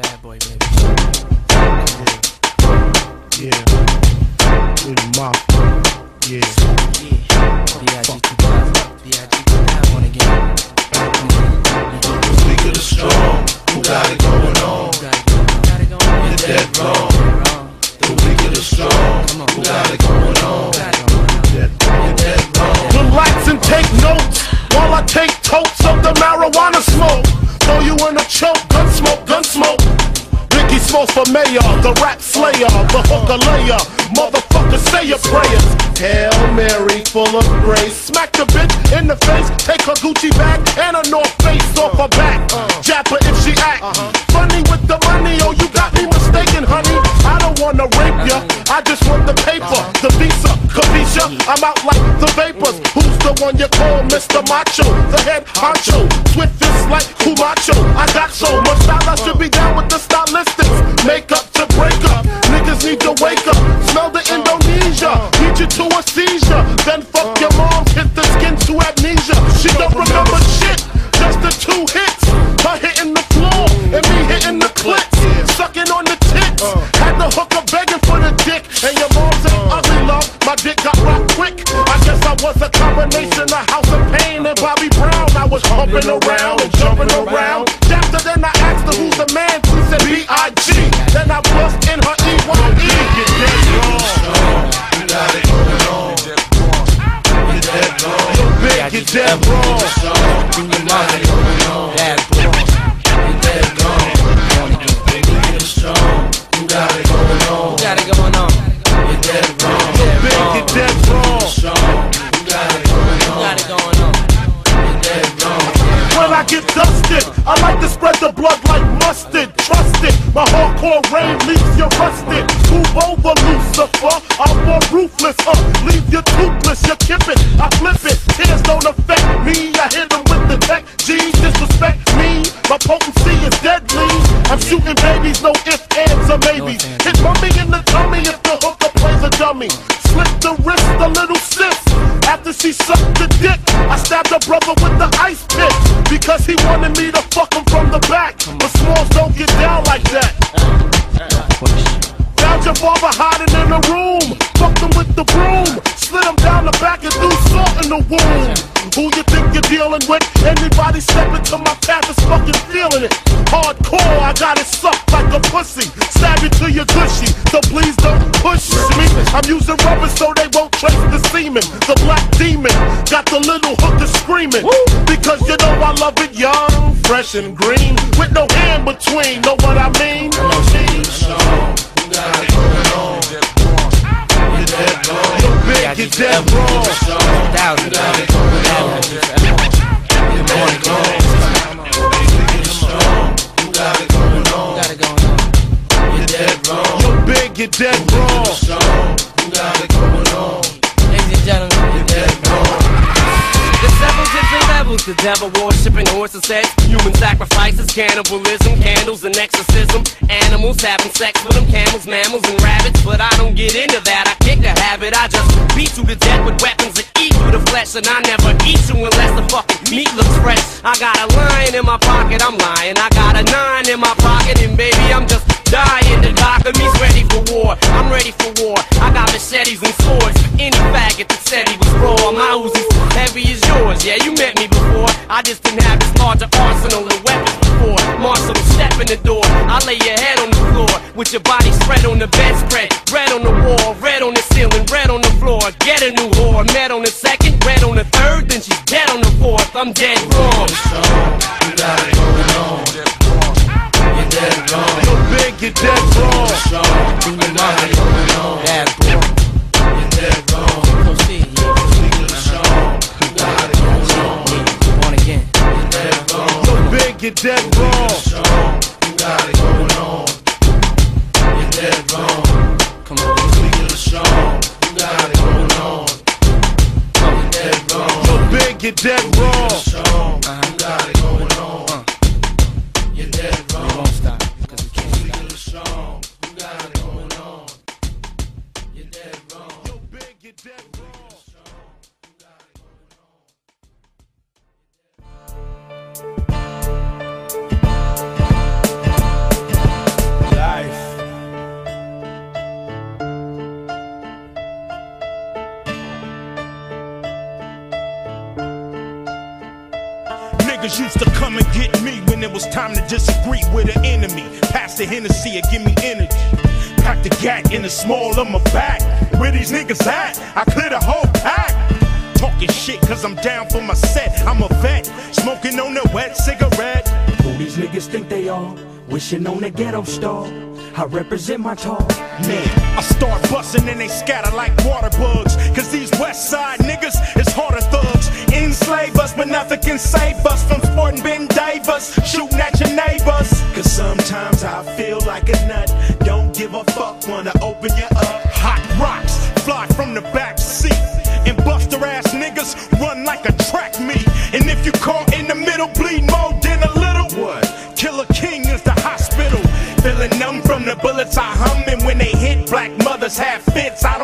Bad boy, baby. Yeah. Yeah. With the mafia. Yeah. Yeah. B.I.G. 2000. B.I.G. 2000 again. Speak of the strong, who got it going on? Got it going on. You're dead wrong. The weak of the strong, who got it going on? You're dead wrong. Relax and take notes while I take totes of the marijuana smoke. Throw you in a choke, gun smoke, gun smoke. Biggie Smalls for mayor, the rap slayer, the hooker layer. Motherfucker, say your prayers. Hail Mary, full of grace. Smack the bitch in the face, take her Gucci bag and her North Face off her back. Jab her if she act. Uh-huh. Funny with the money, oh, you got me mistaken, honey. Wanna rape ya, I just want the paper, the visa, capisha. I'm out like the vapors. Who's the one you call Mr. Macho? The head honcho, swift fist like Camacho. I got so much style, I should be down with the stylistics. Make up to break up, niggas need to wake up. Smell the Indonesia, beat you to a seizure. Then fuck your mom, hit the skin to amnesia. She don't remember shit, just the two hits. Humping around and jumping around. After then I asked her who's the man. She said B.I.G. Then I bust in her E-Y-E. Get dead wrong. You got it on. You're dead wrong. Yo, big, get dead wrong. Do your money. Bad hardcore rain leaves you rusted. Move over, Lucifer. I'm more ruthless, uh. In the wound. Who you think you're dealing with? Anybody step to my path is fucking feeling it. Hardcore, I got it sucked like a pussy. Stab you till you're gushy. So please don't push me. I'm using rubber so they won't trace the semen. The black demon got the little hooker screaming. Because you know I love it young, fresh and green. With no hand between, know what I mean? Strong, who got it going on? Yo, big, you're dead wrong. You're dead wrong. Who got it going on? Different the devil worshiping horses, sex, human sacrifices, cannibalism, candles and exorcism, animals having sex with them, camels, mammals and rabbits. But I don't get into that, I kick the habit. I just beat you to death with weapons that eat through the flesh, and I never eat you unless the fucking meat looks fresh. I got a lion in my pocket, I'm lying. I got a nine in my pocket, and baby, I'm just dying. The doc of me's ready for war. I'm ready for war. I got machetes and swords any faggot that said he was raw. My Uzi's heavy as yours. Yeah, you met me before. I just didn't have this larger arsenal of weapons before. Marshall, step in the door. I lay your head on the floor with your body spread on the bedspread. Red on the wall, red on the ceiling, red on the floor. Get a new whore. Met on the second, red on the third, then she's dead on the fourth. I'm dead wrong. Strong, who got it going on? You're dead wrong. Yo, big, you're dead wrong. It going on? Bad boy. You're dead wrong. You're dead wrong. You're dead wrong. Who got it going on? You're dead wrong. Come on. Speak of strong, who got it going on? You're dead wrong. Yo, big, you're dead wrong. Time to disagree with an enemy. Pass the Hennessy and give me energy. Pack the gat in the small of my back. Where these niggas at? I clear the whole pack. Talking shit cause I'm down for my set. I'm a vet, smoking on the wet cigarette. Who these niggas think they are? Wishing on a ghetto star. I represent my talk. Man, I start busting and they scatter like water bugs. Cause these west side niggas is harder thugs. Enslave us, but nothing can save us from sporting Ben Davis, shooting at your neighbors. Cause sometimes I feel like a nut. Don't give a fuck, wanna open you up. Hot rocks fly from the back seat. And buster ass niggas run like a track meet. And if you caught in the middle, bleed more than a little. What? Killer King is the hospital. Feeling numb from the bullets I hum. And when they hit, black mothers have fits. I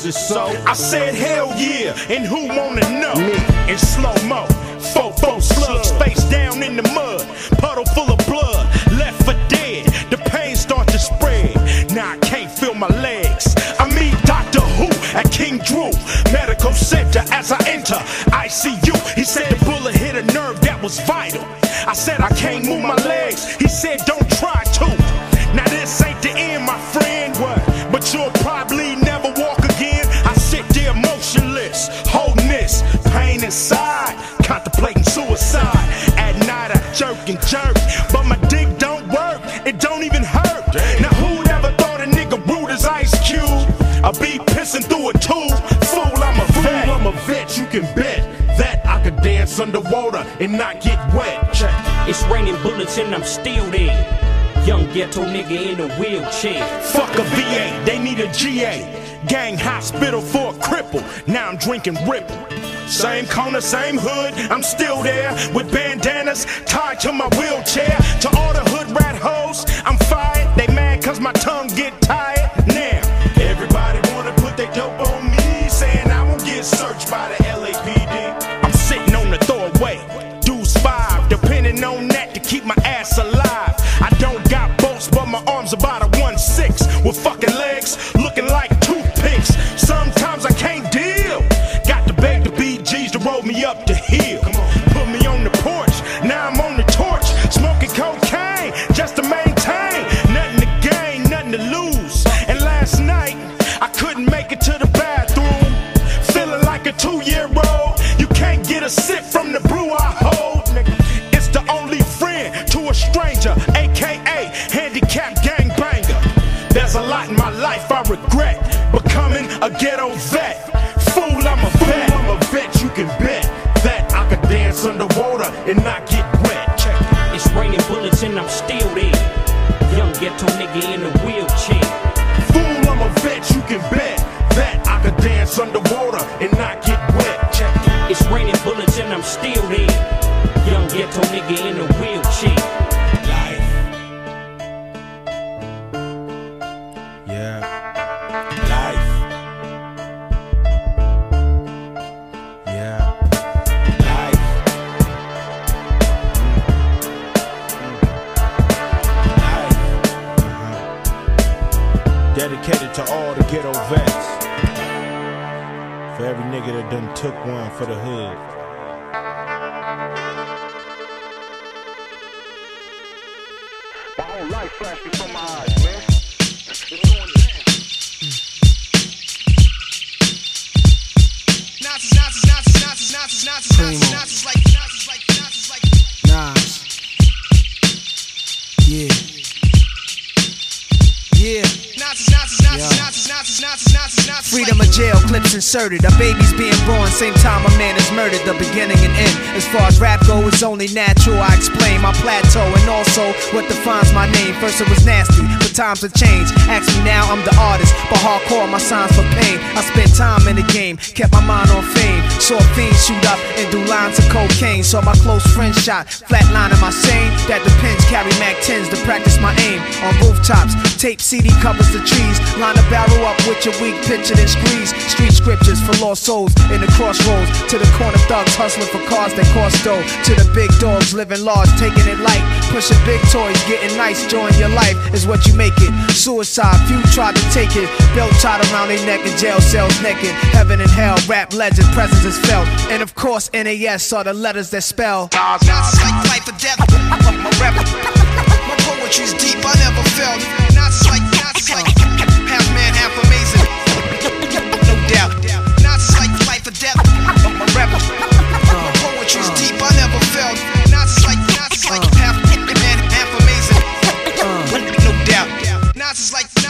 side? Is it so? I said hell yeah, and who wanna know? Me. In slow mo, four slugs face down in the mud, puddle full of blood, left for dead. The pain start to spread. Now I can't feel my legs. I meet Doctor Who at King Drew Medical Center as I enter ICU. He said the bullet hit a nerve that was vital. I said I can't move my legs. He said don't try underwater and not get wet. Check. It's raining bullets and I'm still there. Young ghetto nigga in a wheelchair. Fuck a VA, they need a GA. Gang hospital for a cripple. Now I'm drinking Ripple. Same corner, same hood, I'm still there with bandanas tied to my wheelchair. Regret becoming a ghetto vet. Fool, I'm a vet. I'm a vet. You can bet that I could dance underwater and not get took one for the hood. My whole life flashed before my eyes, man. Inserted. A baby's being born, same time a man is murdered. The beginning and end. As far as rap go, it's only natural. I explain my plateau and also what defines my name. First it was nasty, but times have changed. Ask me now, I'm the artist, but hardcore my signs for pain. I spent time in the game, kept my mind on fame. Saw fiends shoot up and do lines of cocaine. Saw my close friend shot, flatlining my sane. That depends, carry Mac 10s to practice my aim. On rooftops, tape CD covers the trees. Line a barrel up with your weak picture, then squeeze. Street scriptures for lost souls in the crossroads. To the corner thugs hustling for cars that cost dough. To the big dogs living large, taking it light. Pushing big toys, getting nice, join your life is what you make it. Suicide, few tried to take it. Belt tied around their neck in jail cells naked. Heaven and hell, rap legend, presence is felt. And of course, NAS are the letters that spell. Like life or death. My my poetry's deep. I never felt. Like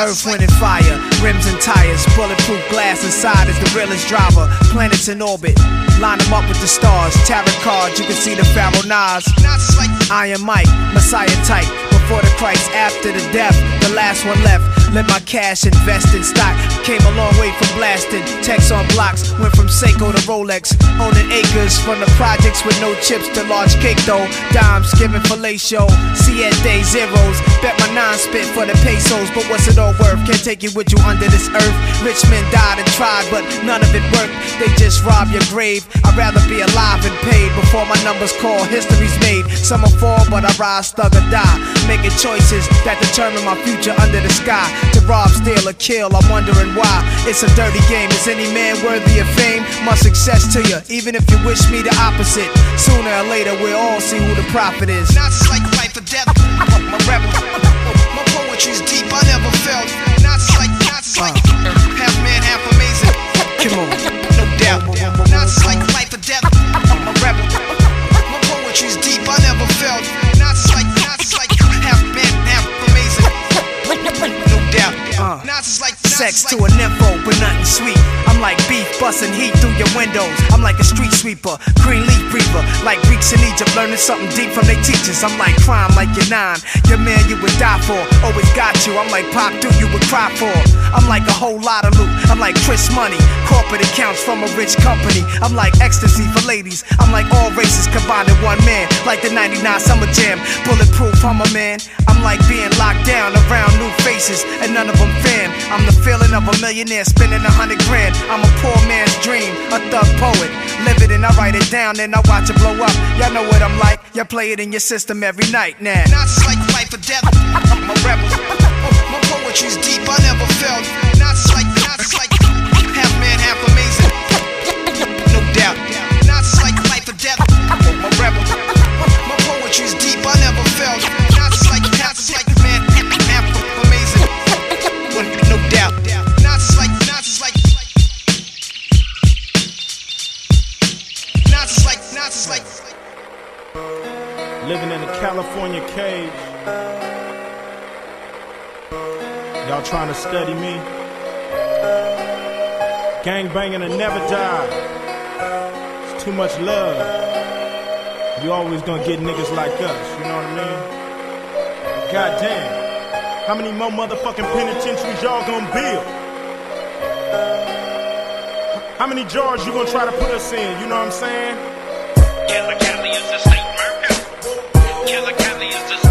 Earth, wind, and fire, rims and tires, bulletproof glass inside is the realest driver. Planets in orbit, line them up with the stars. Tarot cards, you can see the Pharaoh Nas. Iron Mike, Messiah type. Before the Christ, after the death, the last one left. Let my cash invest in stock. Came a long way from blasting. Text on blocks, went from Seiko to Rolex. Owning acres from the projects with no chips to large cake dough. Dimes giving fellatio. Siete zeros. Bet my nine spit for the pesos. But what's it all worth? Can't take it with you under this earth. Rich men died and tried, but none of it worked. They just rob your grave. I'd rather be alive and paid before my numbers call. History's made. Some will fall, but I rise, thug or die. Making choices that determine my future under the sky. To rob, steal, or kill, I'm wondering why. It's a dirty game. Is any man worthy of fame? My success to you, even if you wish me the opposite. Sooner or later, we'll all see who the prophet is. Nas is like life or death. My rap, my poetry's deep. I never felt. Nas is like Nas is like uh. half man, half amazing. Come on. Sex to like a nympho, but nothing sweet. I'm like beef busting heat through your windows. I'm like a street sweeper, green leaf breather. Like Greeks in Egypt, learning something deep from their teachers. I'm like crime, like your nine. Your man you would die for, always got you. I'm like pop dude you would cry for. I'm like a whole lot of loot. I'm like Chris Money, corporate accounts from a rich company. I'm like ecstasy for ladies. I'm like all races combined in one man. Like the 99 Summer Jam, bulletproof. I'm a man. I'm like being locked down around new faces, and none of them fan. I'm the feeling of a millionaire spending a hundred grand. I'm a poor man's dream, a thug poet. Live it and I write it down, and I watch it blow up. Y'all know what I'm like. Y'all play it in your system every night now. Nas is like life or death. My rap, my poetry's deep. I never felt. Like like trying to study me? Gang banging and never die. It's too much love. You always gonna get niggas like us, you know what I mean? Goddamn. How many more motherfucking penitentiaries y'all gonna build? How many jars you gonna try to put us in, you know what I'm saying? Killer is state murder. Killer is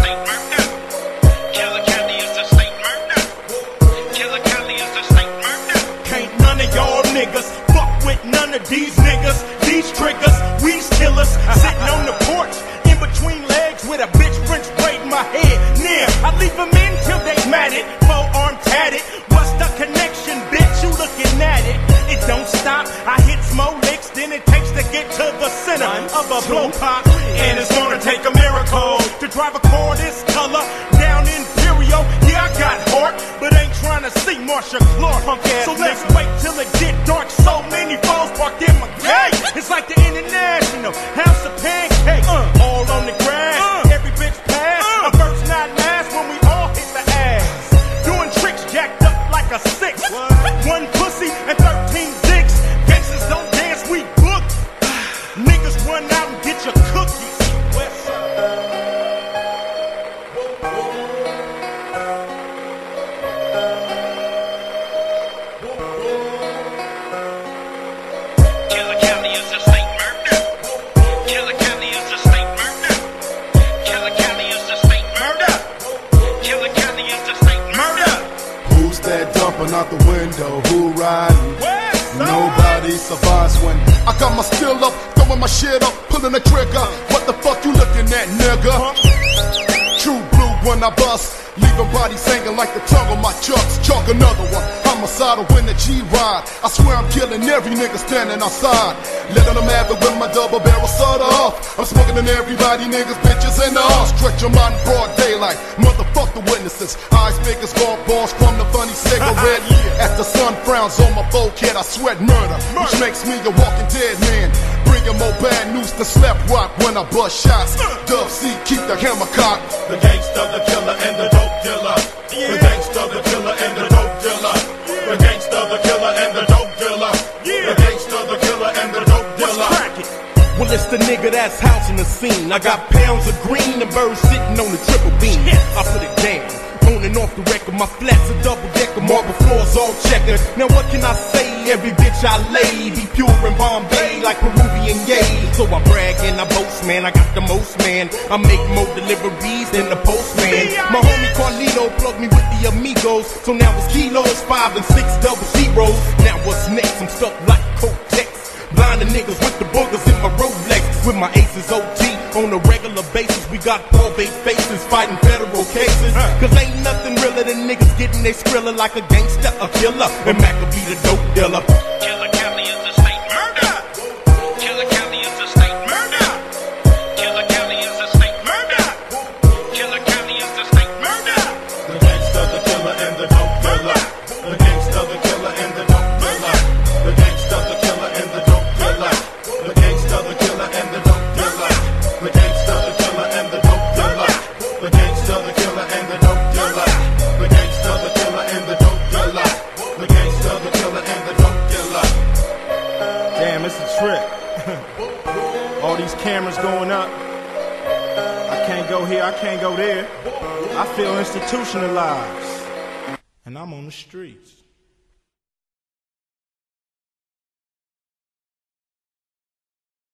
of these niggas. These triggers, we's killers, sitting on the porch in between legs with a bitch French braid in my head. Near, I leave them in till they mad it, tatted. What's the connection, bitch? You looking at it? It don't stop. I hit more licks than it takes to get to the center of a blow pop, and it's gonna take a miracle to drive a car this color down in Imperial. Yeah, I got heart, but ain't trying to see Marcia Clark. So let's run out and get your cookies. out the window, who riding? Nobody survives when I got my skill up throwing my shit up, pulling the trigger. What the fuck you looking at, nigga? True blue when I bust, leaving bodies hanging like the tongue of my chucks. Chalk another one, homicidal when the G ride. I swear I'm killing every nigga standing outside. Letting them have it with my double barrel soda off. I'm smoking in everybody, niggas, bitches, in the house. Stretch them out in broad daylight. Motherfuck the witnesses. Eyes big as golf balls from the funny cigarette. Uh-huh. As the sun frowns on my forehead, I sweat murder, which makes me a walking dead man. Bringing more bad news than slap rock when I bust shots. Dub C, keep the hammer cocked. The gangster, the killer, and the dope dealer. The gangster, the killer, and the dope dealer. The gangster, the killer, and the dope dealer. The gangster, the killer, and the dope dealer. Well, it's the nigga that's housing the scene. I got pounds of green and birds sitting on the triple beam. I put it down. On and off the record, my flats are double decker, marble floors all checkered. Now what can I say? Every bitch I lay So I brag and I boast, man. I got the most, man. I make more deliveries than the postman. My homie Carlito plugged me with the amigos, so now it's kilos, five and six double zeros. Now what's next? I'm stuck like Kotex. Blinding niggas with the boogers in my Rolex. With my aces OT on a regular basis. We got probate faces fighting federal cases. Cause ain't nothing realer than niggas getting they skrilla like a gangster, a killer. And Mac will be the dope dealer. Feel institutionalized. And I'm on the streets.